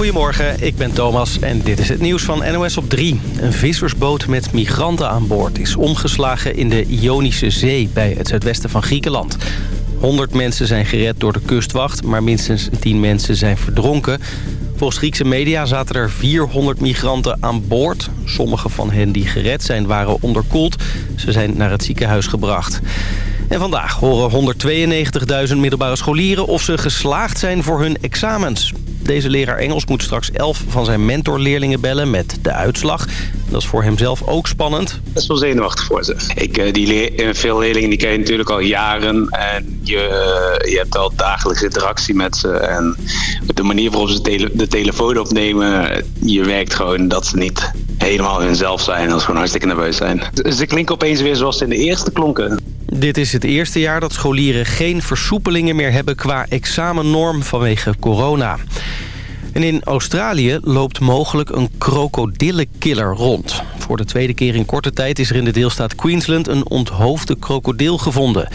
Goedemorgen, ik ben Thomas en dit is het nieuws van NOS op 3. Een vissersboot met migranten aan boord is omgeslagen in de Ionische Zee... bij het zuidwesten van Griekenland. 100 mensen zijn gered door de kustwacht, maar minstens 10 mensen zijn verdronken. Volgens Griekse media zaten er 400 migranten aan boord. Sommige van hen die gered zijn waren onderkoeld. Ze zijn naar het ziekenhuis gebracht. En vandaag horen 192.000 middelbare scholieren of ze geslaagd zijn voor hun examens. Deze leraar Engels moet straks 11 van zijn mentorleerlingen bellen met de uitslag. Dat is voor hemzelf ook spannend. Dat is wel zenuwachtig voor ze. Ik, eh, die eh, veel leerlingen die ken je natuurlijk al jaren. En je, eh, je hebt al dagelijkse interactie met ze. En de manier waarop ze de telefoon opnemen... je werkt gewoon dat ze niet helemaal hunzelf zijn. Dat ze gewoon hartstikke nerveus zijn. Ze klinken opeens weer zoals ze in de eerste klonken. Dit is het eerste jaar dat scholieren geen versoepelingen meer hebben qua examennorm vanwege corona. En in Australië loopt mogelijk een krokodillenkiller rond. Voor de tweede keer in korte tijd is er in de deelstaat Queensland een onthoofde krokodil gevonden.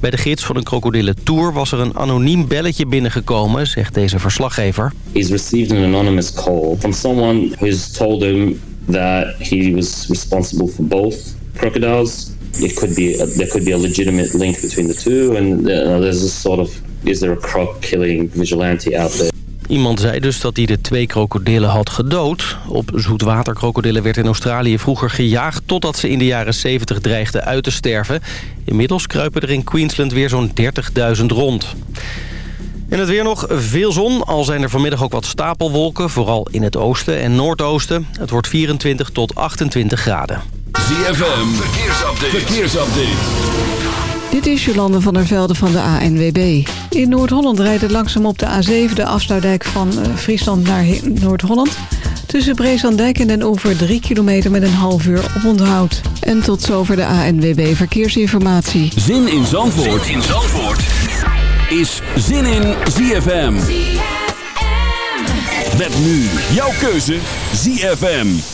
Bij de gids van een krokodillentour was er een anoniem belletje binnengekomen, zegt deze verslaggever. He's received an anonymous call from someone who's told him that he was responsible for both crocodiles it could be there could be a legitimate link between the two, and uh, there's a sort of is there a croc killing vigilante out there? Iemand zei dus dat hij de twee krokodillen had gedood. Op zoetwaterkrokodillen werd in Australië vroeger gejaagd... totdat ze in de jaren 70 dreigden uit te sterven. Inmiddels kruipen er in Queensland weer zo'n 30.000 rond. En het weer nog veel zon, al zijn er vanmiddag ook wat stapelwolken... vooral in het oosten en noordoosten. Het wordt 24 tot 28 graden. ZFM, verkeersupdate. verkeersupdate. Dit is Jolande van der Velde van de ANWB. In Noord-Holland rijdt het langzaam op de A7, de afsluitdijk van uh, Friesland naar Noord-Holland. Tussen Breeslanddijk en Den Oever 3 kilometer met een half uur op onthoud. En tot zover de ANWB Verkeersinformatie. Zin in Zandvoort, zin in Zandvoort. is Zin in ZFM. ZFM. Met nu jouw keuze ZFM.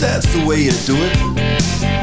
that's the way you do it.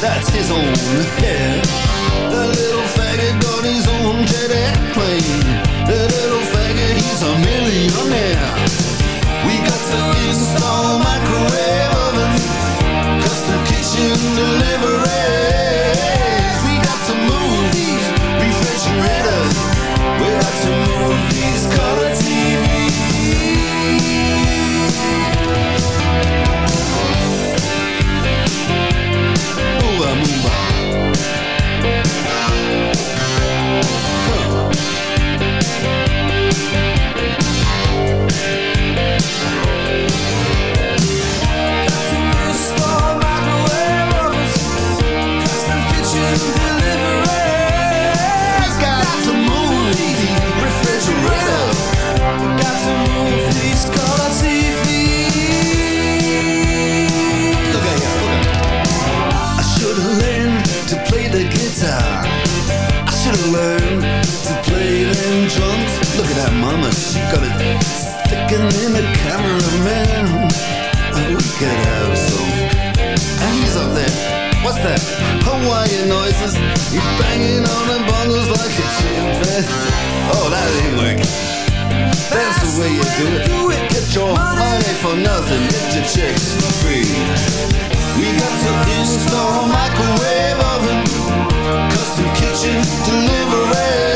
that's his own head. Way you do it. Get your money for nothing. Get your chicks for free. We got to install a microwave oven, custom kitchen deliveries.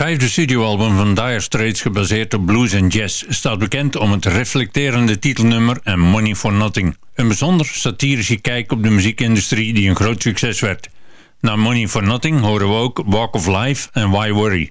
Vijfde studioalbum van Dire Straits, gebaseerd op blues en jazz, staat bekend om het reflecterende titelnummer en Money for Nothing. Een bijzonder satirische kijk op de muziekindustrie die een groot succes werd. Na Money for Nothing horen we ook Walk of Life en Why Worry.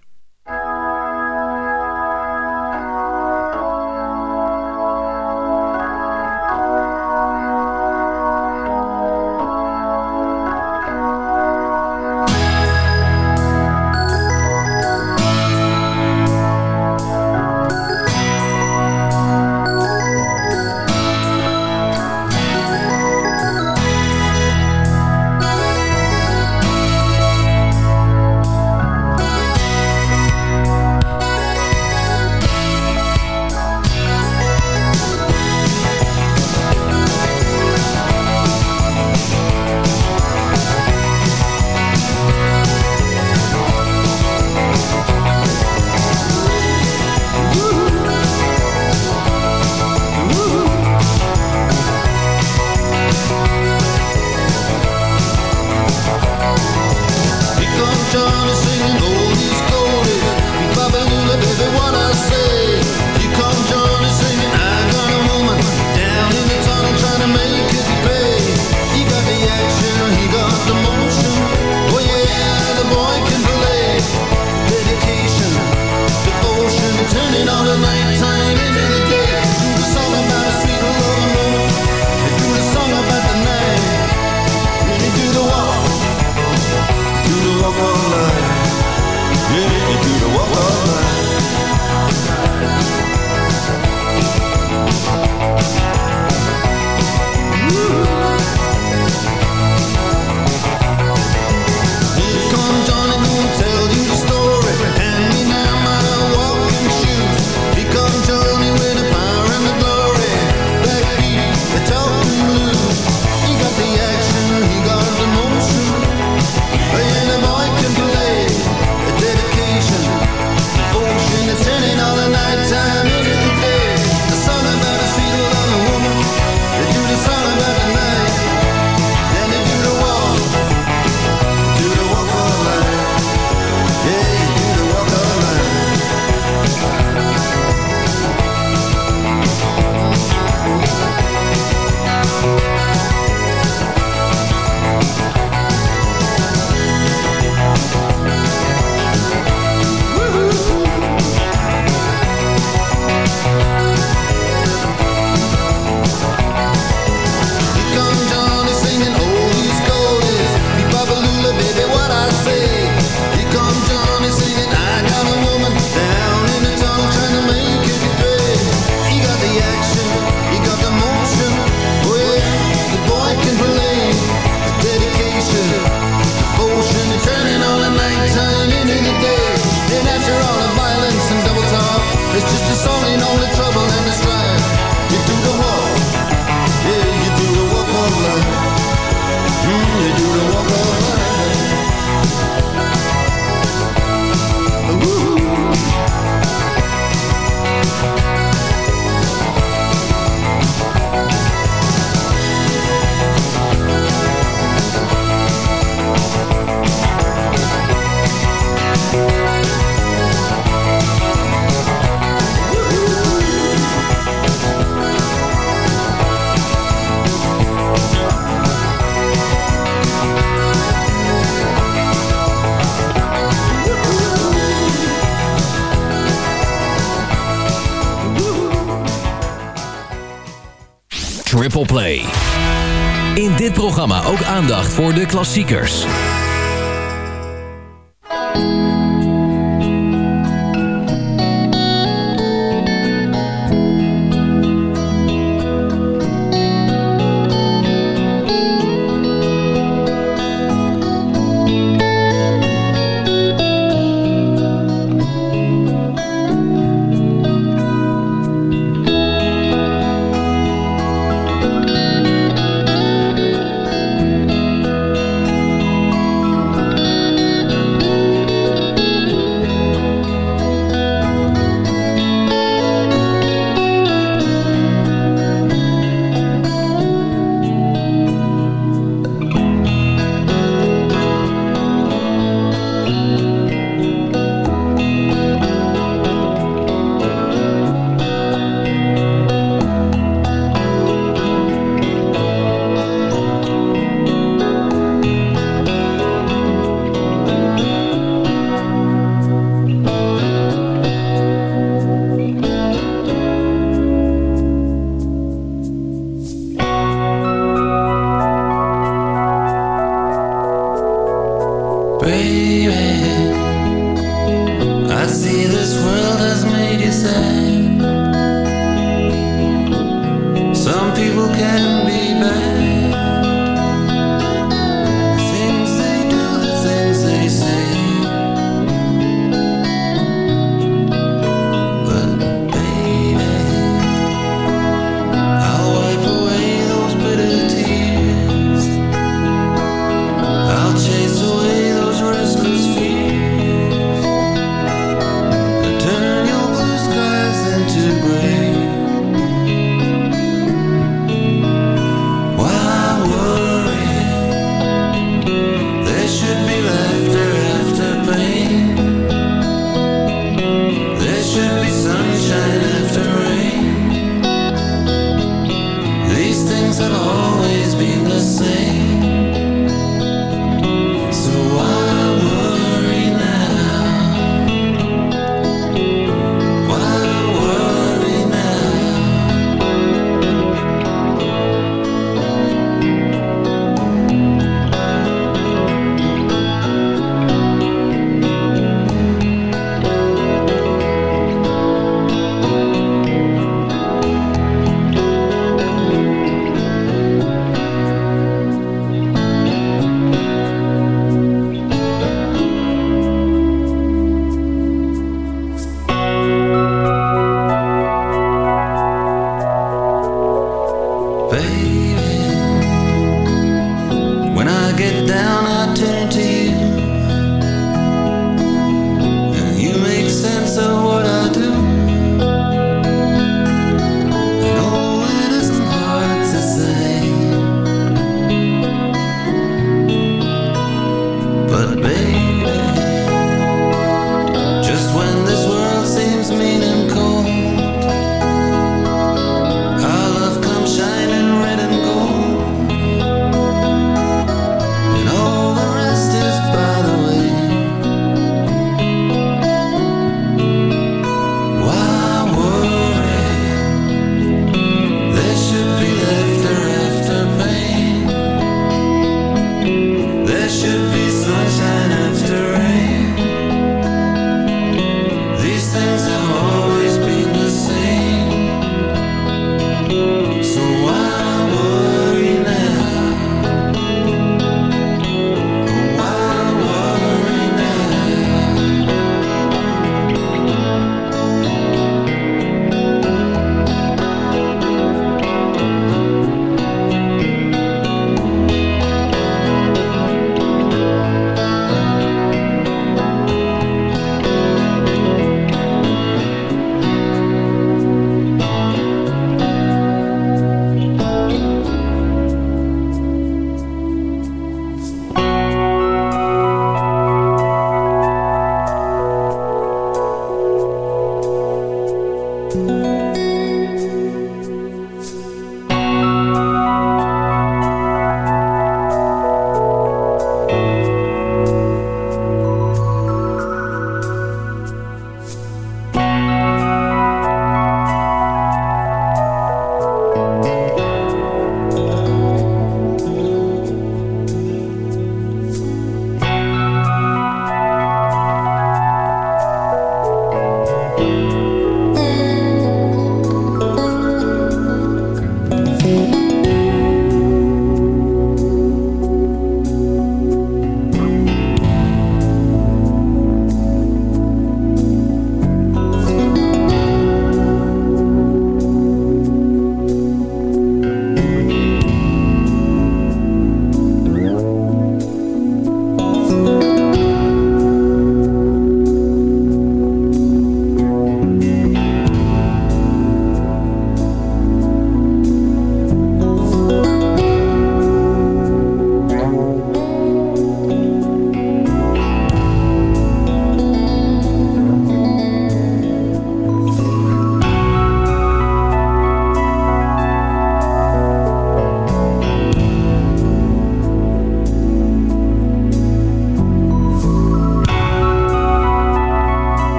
In dit programma ook aandacht voor de klassiekers.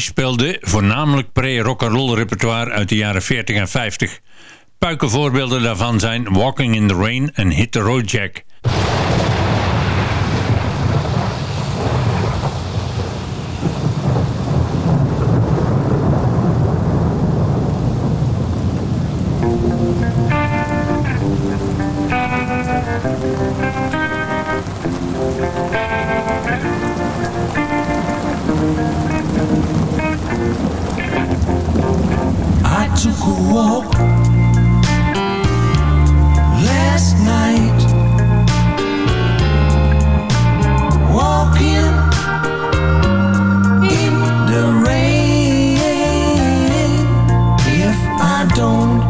Speelden voornamelijk pre-rock'n'roll repertoire uit de jaren 40 en 50. Puikenvoorbeelden daarvan zijn Walking in the Rain en Hit the Road Jack. alone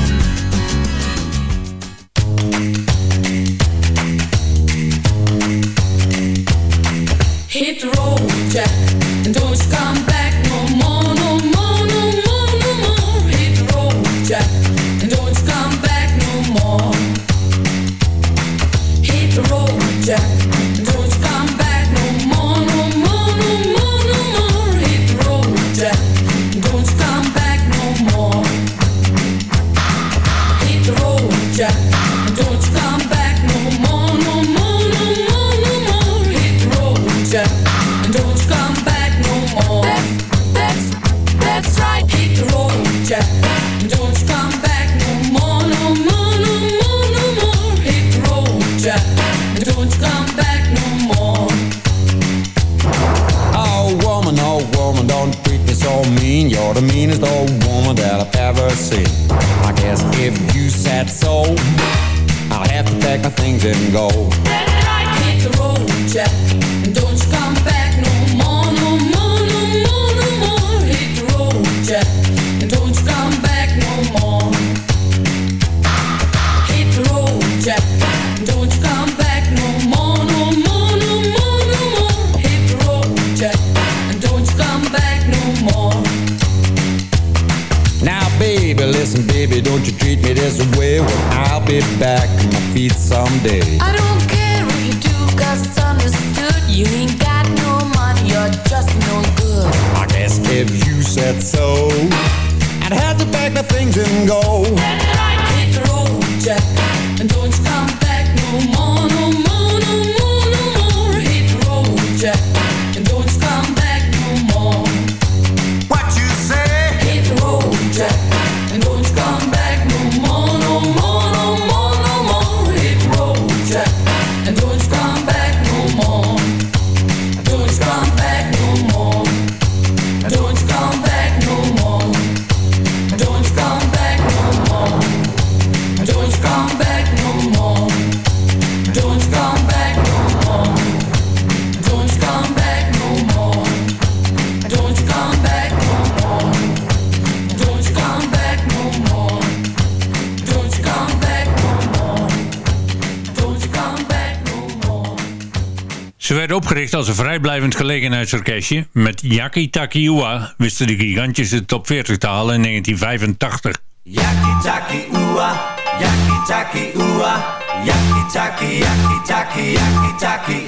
Opgericht als een vrijblijvend gelegenheidsorkestje, met Yaki Takiua wisten de gigantjes de top 40 te halen in 1985. Yaki Takiua, Yaki Takiua, Yaki Taki, Yaki Taki, Yaki Taki.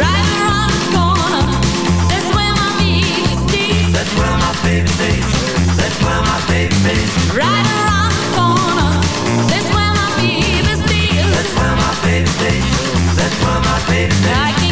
Right around the corner, that's where my baby stays. That's where my baby stays. That's where my baby stays. Right around the corner, that's where my baby stays. That's where my baby stays. That's where my baby stays.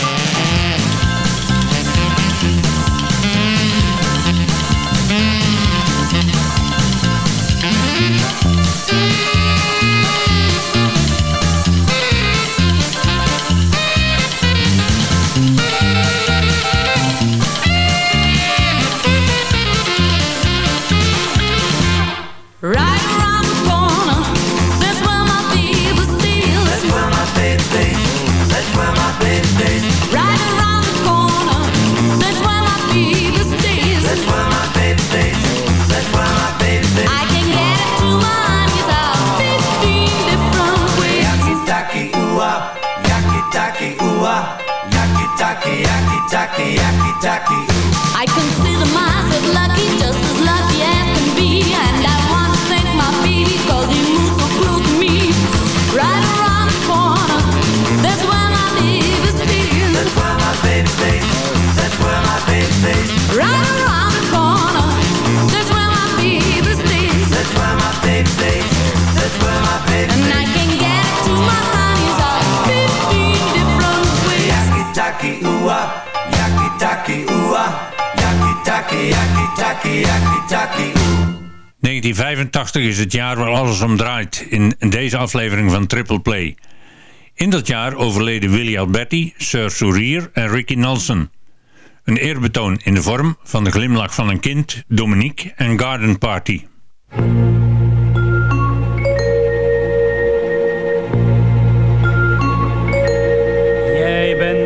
1985 is het jaar waar alles om draait in deze aflevering van Triple Play. In dat jaar overleden Willy Alberti, Sir Surier en Ricky Nelson. Een eerbetoon in de vorm van de glimlach van een kind, Dominique en Garden Party.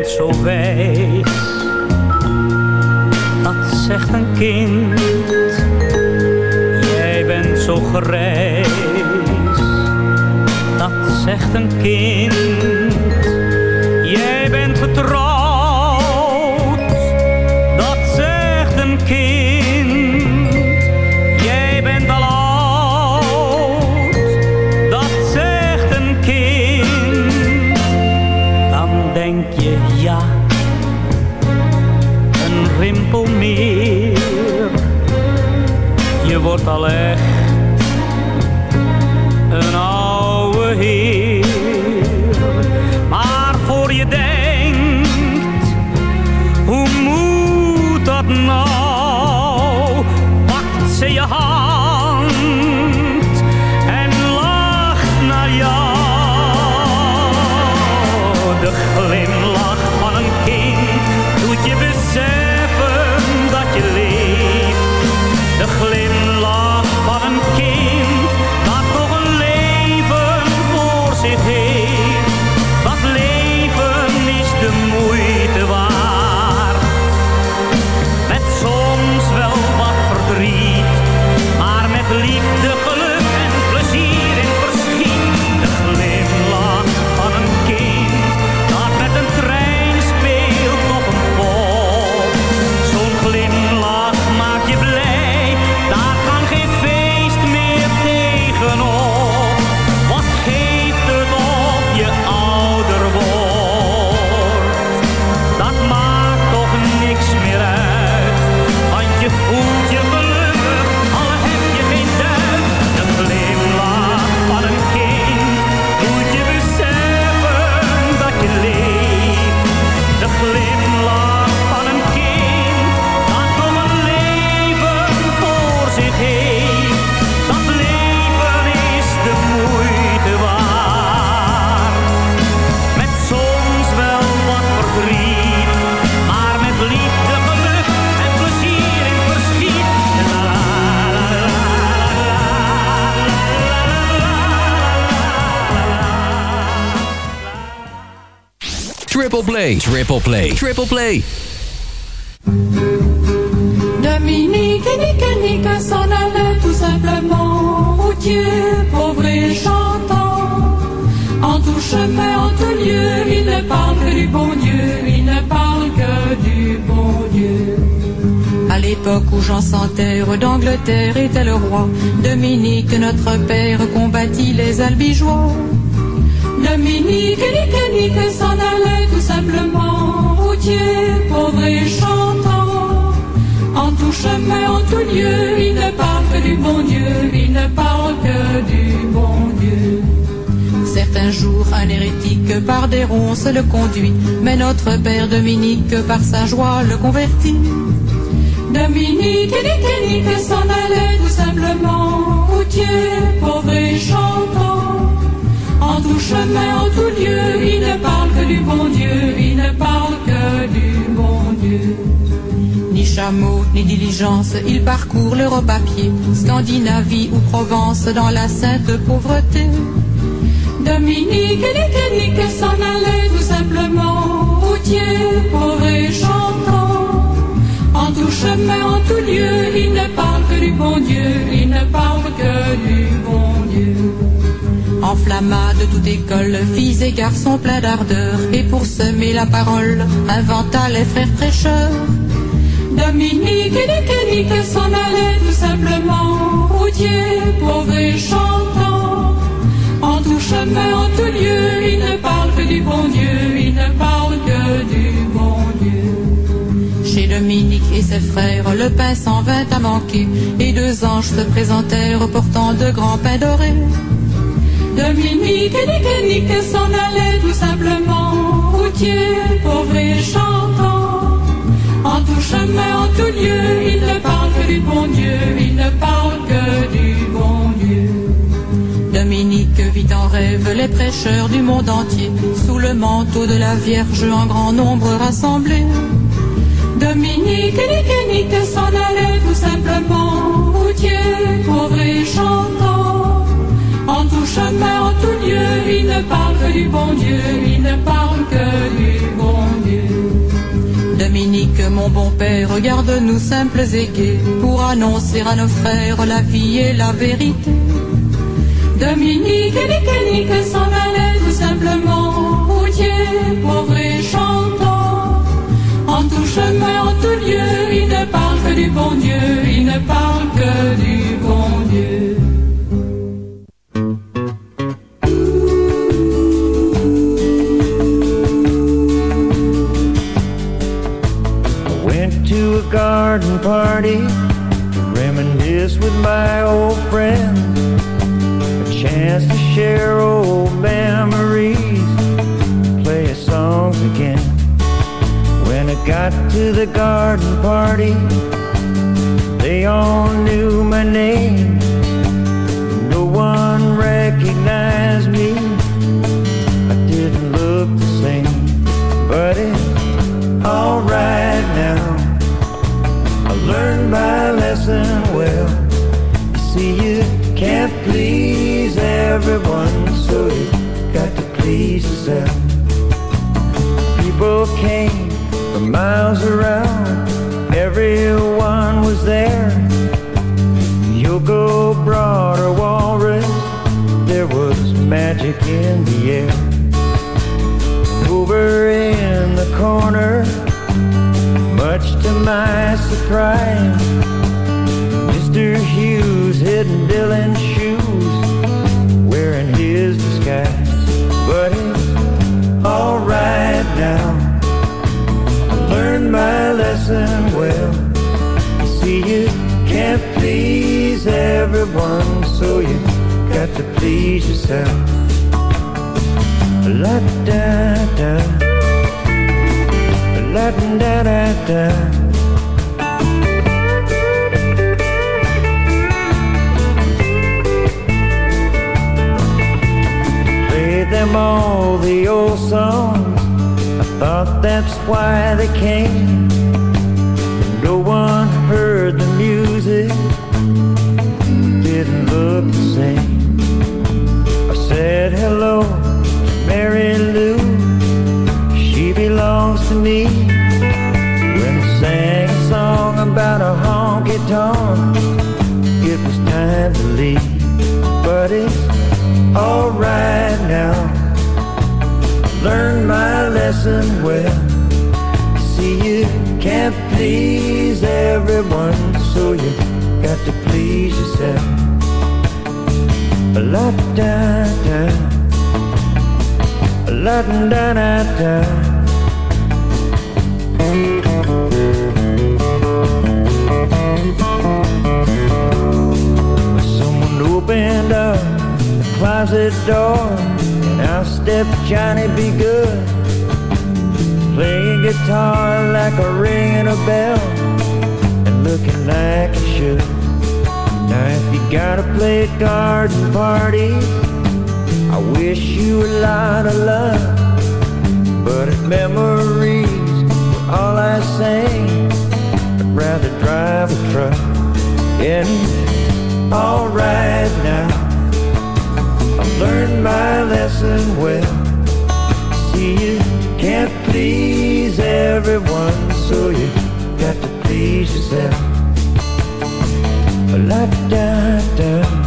zo wijs. Dat zegt een kind, jij bent zo grijs. Dat zegt een kind wordt triple play, triple play. Dominique et Nique s'en allait tout simplement. Routier, pauvre et chantant. En tout chemin, en tout lieu Il ne parle que du bon Dieu. Il ne parle que du bon Dieu. À l'époque où Jean sans terre d'Angleterre était le roi, Dominique, notre père, combattit les albigeois. Dominique, nique, nique, s'en allait tout simplement, routier, pauvre et chantant. En tout chemin, en tout lieu, il ne parle que du bon Dieu, il ne parle que du bon Dieu. Certains jours, un hérétique par des ronces le conduit, mais notre père Dominique par sa joie le convertit. Dominique, nique, nique, s'en allait tout simplement, routier, pauvre et chantant. En tout chemin, en tout lieu, il ne parle que du bon Dieu, il ne parle que du bon Dieu. Ni chameau, ni diligence, il parcourt l'Europe à pied, Scandinavie ou Provence dans la sainte pauvreté. Dominique, nique, nique, s'en allait tout simplement, routier, pauvre et chantant. En tout chemin, en tout lieu, il ne parle que du bon Dieu, il ne parle Enflamma de toute école, filles et garçons pleins d'ardeur, et pour semer la parole, inventa les frères prêcheurs. Dominique et Nique, Nique s'en allait tout simplement, routier, pauvre et chantant. En tout chemin, en tout lieu, il ne parle que du bon Dieu, il ne parle que du bon Dieu. Chez Dominique et ses frères, le pain s'en vint à manquer, et deux anges se présentèrent portant de grands pains dorés. Dominique et Nique, Nique s'en allait tout simplement, routier, pauvre et chantant. En tout chemin, en tout lieu, il ne parle que du bon Dieu, il ne parle que du bon Dieu. Dominique vit en rêve les prêcheurs du monde entier, sous le manteau de la Vierge en grand nombre rassemblés. Dominique Nique, Nique s'en allait tout simplement, routier, pauvre et chantant. En tout chemin, en tout lieu, il ne parle que du bon Dieu, il ne parle que du bon Dieu. Dominique, mon bon père, regarde-nous simples et gais, pour annoncer à nos frères la vie et la vérité. Dominique et Nique, Nique s'en allait tout simplement, routier, pauvre et chantant. En tout chemin, en tout lieu, il ne parle que du bon Dieu, il ne parle que du bon Dieu. To garden party reminisce with my old friends, a chance to share old memories, play songs again. When I got to the garden party, they all knew my name. So you got to please yourself. People came from miles around, everyone was there. Yoko brought a walrus, there was magic in the air. Over in the corner, much to my surprise, Mr. Hughes hidden Dylan's lesson well. You see, you can't please everyone, so you got to please yourself. La da da, la da da da. Them all the old songs. I thought that's why they came. Mary Lou. She belongs to me. When I sang a song about a honky tonk, it was time to leave. But it's alright now. Learned my lesson well. See, you can't please everyone, so you got to please yourself. La da da, la da da da. Someone opened up the closet door, and out stepped Johnny Be Good, playing guitar like a ringing a bell, and looking like he should. Now if you gotta play a garden party, I wish you a lot of luck. But if memories were all I sang, I'd rather drive a truck. And alright now. I've learned my lesson well. See, you can't please everyone, so you got to please yourself. La da da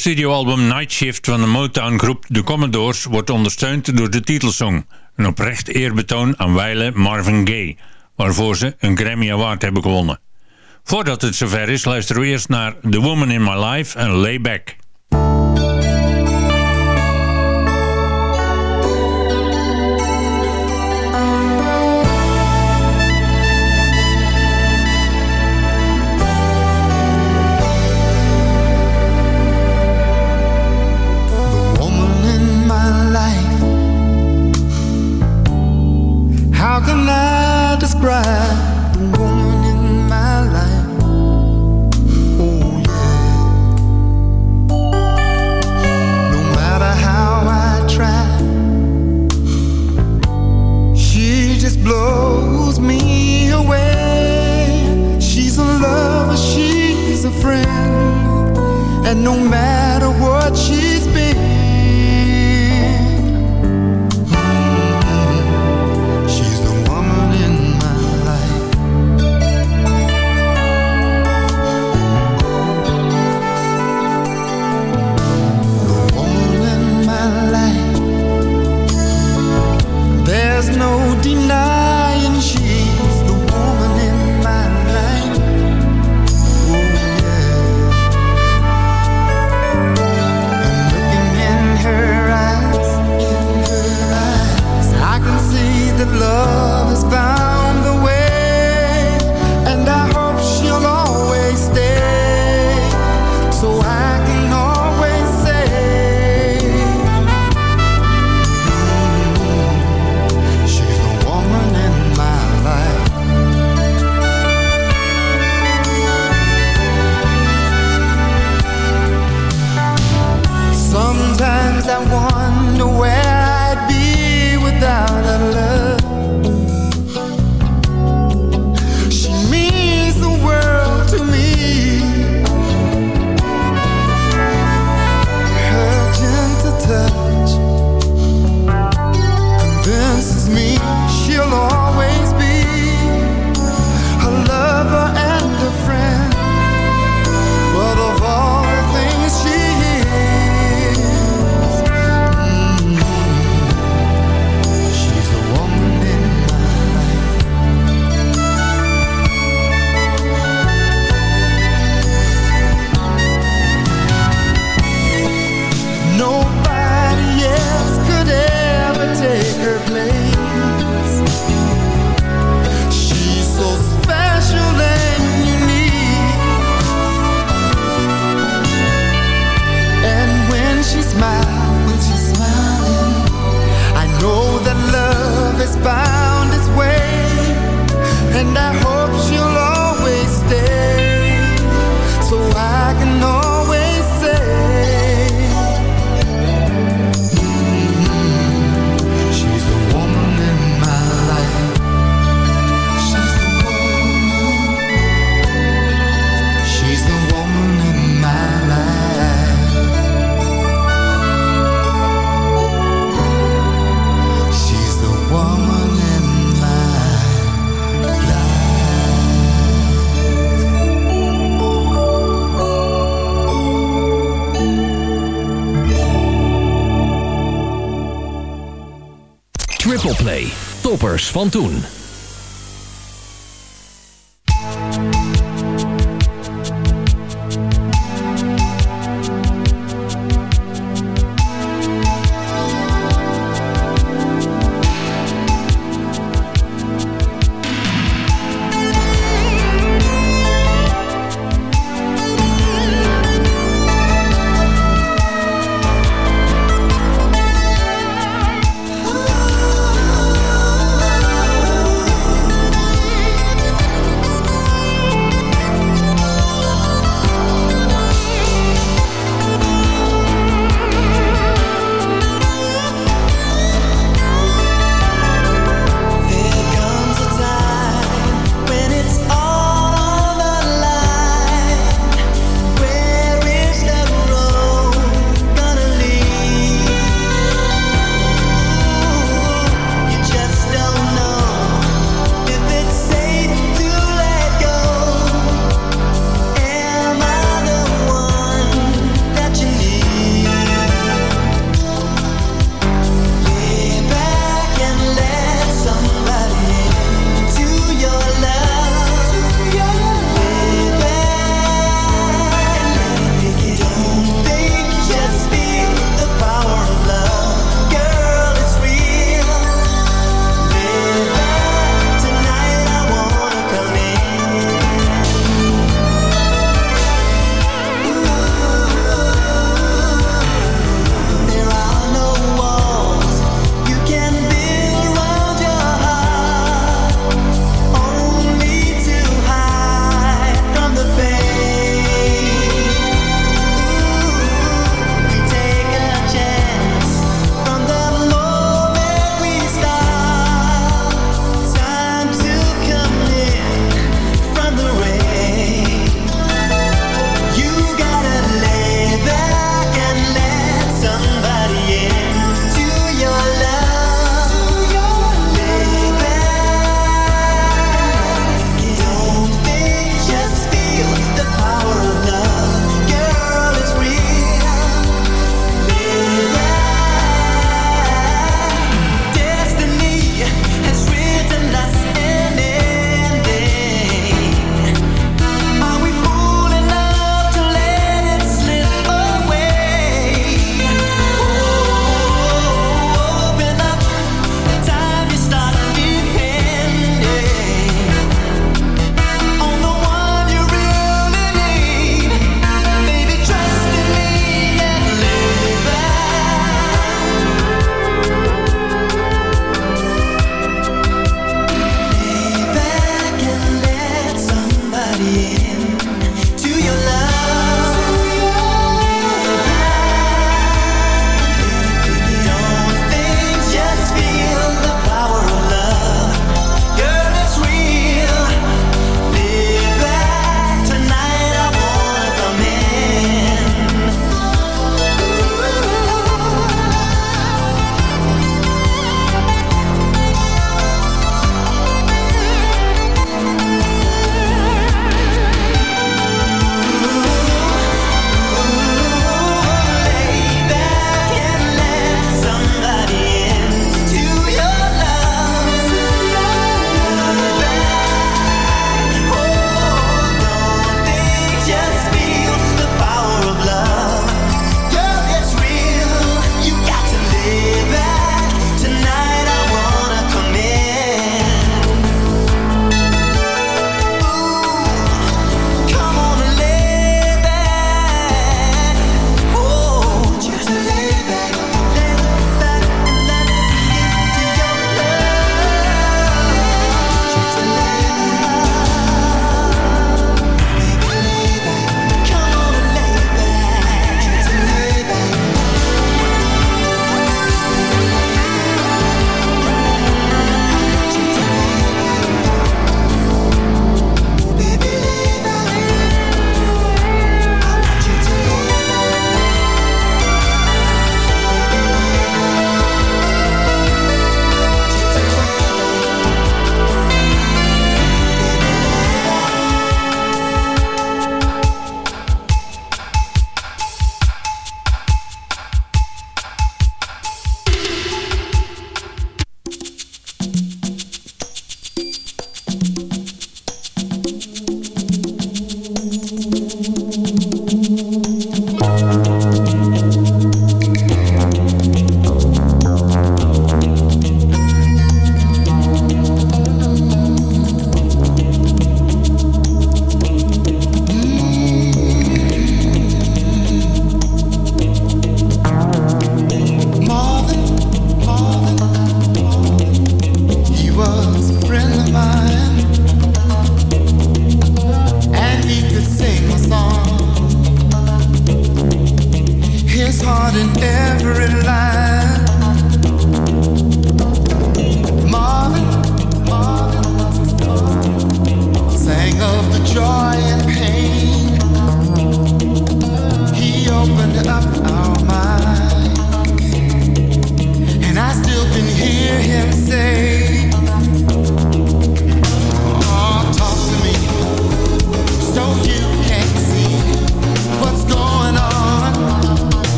studioalbum Night Shift van de Motown-groep The Commodores wordt ondersteund door de titelsong. Een oprecht eerbetoon aan wijle Marvin Gaye, waarvoor ze een Grammy Award hebben gewonnen. Voordat het zover is, luisteren we eerst naar The Woman in My Life en Lay Triple Play. Toppers van toen.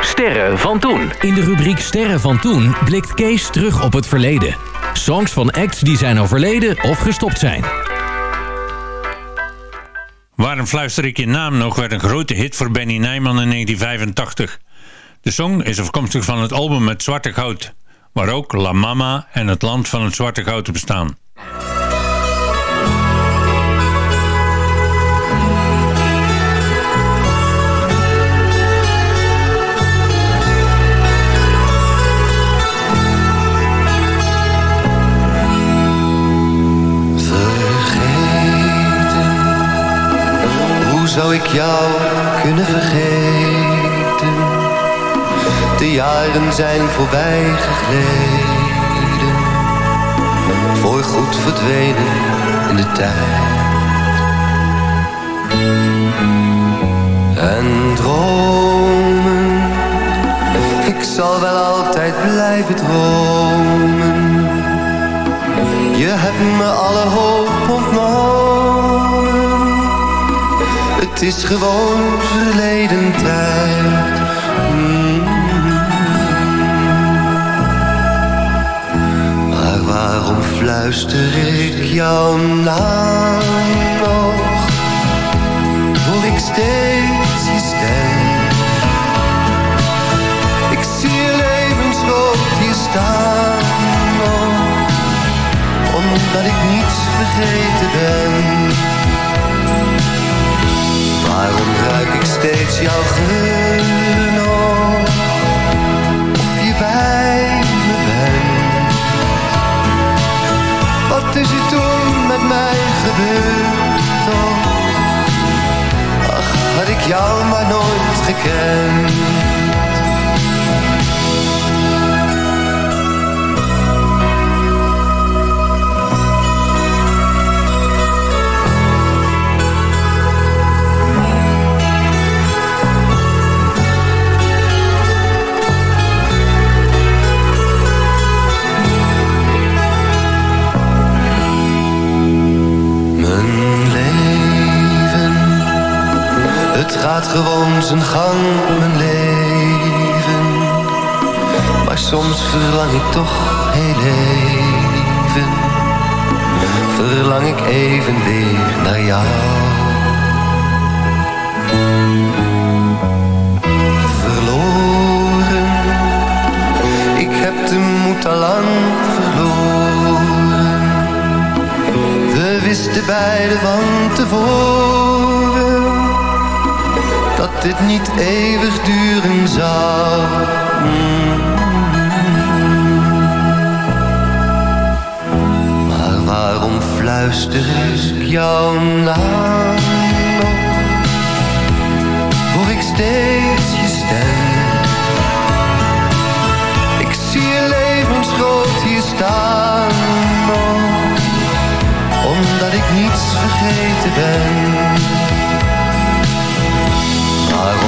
Sterren van toen. In de rubriek Sterren van toen blikt Kees terug op het verleden. Songs van acts die zijn overleden of gestopt zijn. Waarom fluister ik je naam nog werd een grote hit voor Benny Nijman in 1985. De song is afkomstig van het album Met Zwarte Goud, waar ook La Mama en Het Land van het Zwarte Goud op staan. zou ik jou kunnen vergeten? De jaren zijn voorbij gegleden, voorgoed verdwenen in de tijd. En dromen, ik zal wel altijd blijven dromen. Je hebt me alle hoop ontnomen het is gewoon verleden tijd. Mm. Maar waarom fluister ik jouw naam nog? Hoor ik steeds je stem? Ik zie je levensrood hier staan nog, omdat ik niets vergeten ben. steeds jouw genoeg, of je bij me bent. Wat is er toen met mij gebeurd, toch? Ach, had ik jou maar nooit gekend. Gewoon zijn gang, mijn leven. Maar soms verlang ik toch heel even. Verlang ik even weer naar jou. Verloren, ik heb de moed al lang verloren. We wisten beiden van tevoren dit niet eeuwig duren zou. Maar waarom fluister ik jouw naam nog? Hoor ik steeds je stem? Ik zie je levensgroot hier staan omdat ik niets vergeten ben.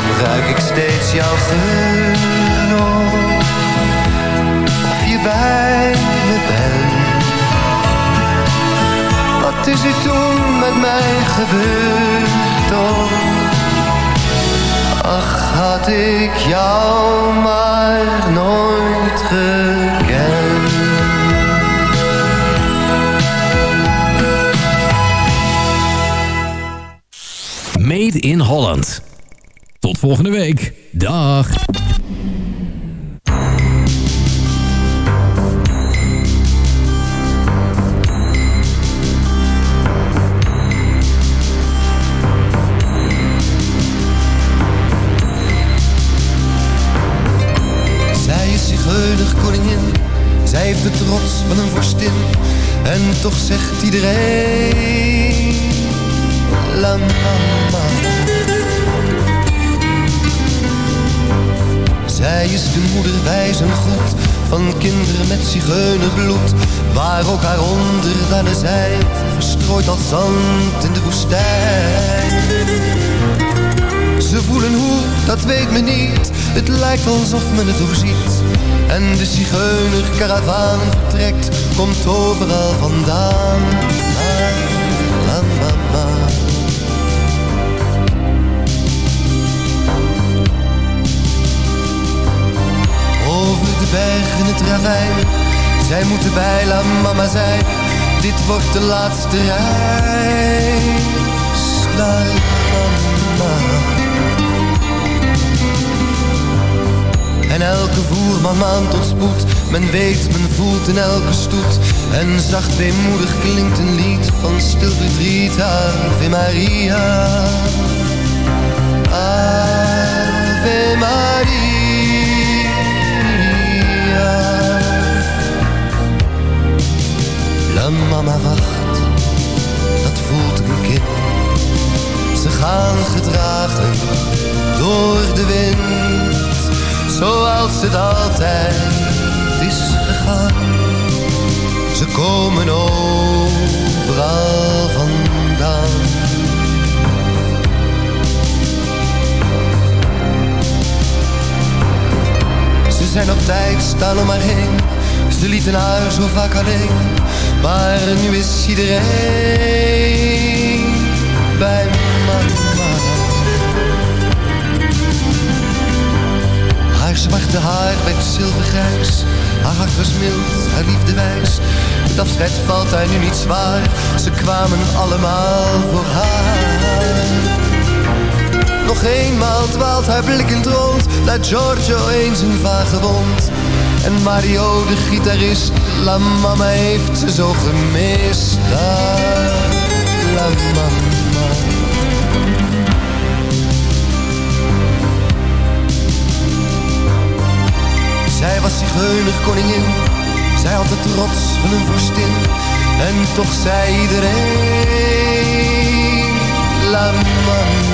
Waarom ruik ik steeds jouw geur nog? Of je bij me bent? Wat is er toen met mij gebeurd toch? Ach, had ik jou maar nooit gekend. Made in Holland. Volgende week. Dag. Koningin, zij heeft de trots van een vorstin. En toch zegt iedereen, zigeunerbloed. Waar ook haar onderdanen zijn, verstrooid als zand in de woestijn. Ze voelen hoe, dat weet men niet. Het lijkt alsof men het doorziet. En de zigeunerkaravaan vertrekt, komt overal vandaan. Over de bergen het ravijn, zij moeten bij la mama zijn. Dit wordt de laatste reis. La, mama. En elke voerman maand tot spoed Men weet, men voelt in elke stoet En zacht weemoedig klinkt een lied Van stil verdriet Ave Maria Ave Maria mama wacht Dat voelt een kind Ze gaan gedragen Door de wind zoals het altijd is gegaan. Ze komen overal vandaan. Ze zijn op tijd, staan om haar heen. Ze lieten haar zo vaak alleen. Maar nu is iedereen bij mama. Haar zwarte haar werd zilvergrijs. Haar hart was mild, haar liefde wijs. Het afscheid valt haar nu niet zwaar. Ze kwamen allemaal voor haar. Nog eenmaal dwaalt haar blik in het rond. Naar Giorgio eens een vagebond. En Mario, de gitarist, la mama heeft ze zo gemist. Ah, la mama. Zij was zigeuner koningin, zij had de trots van een vorstin. En toch zei iedereen, la mama.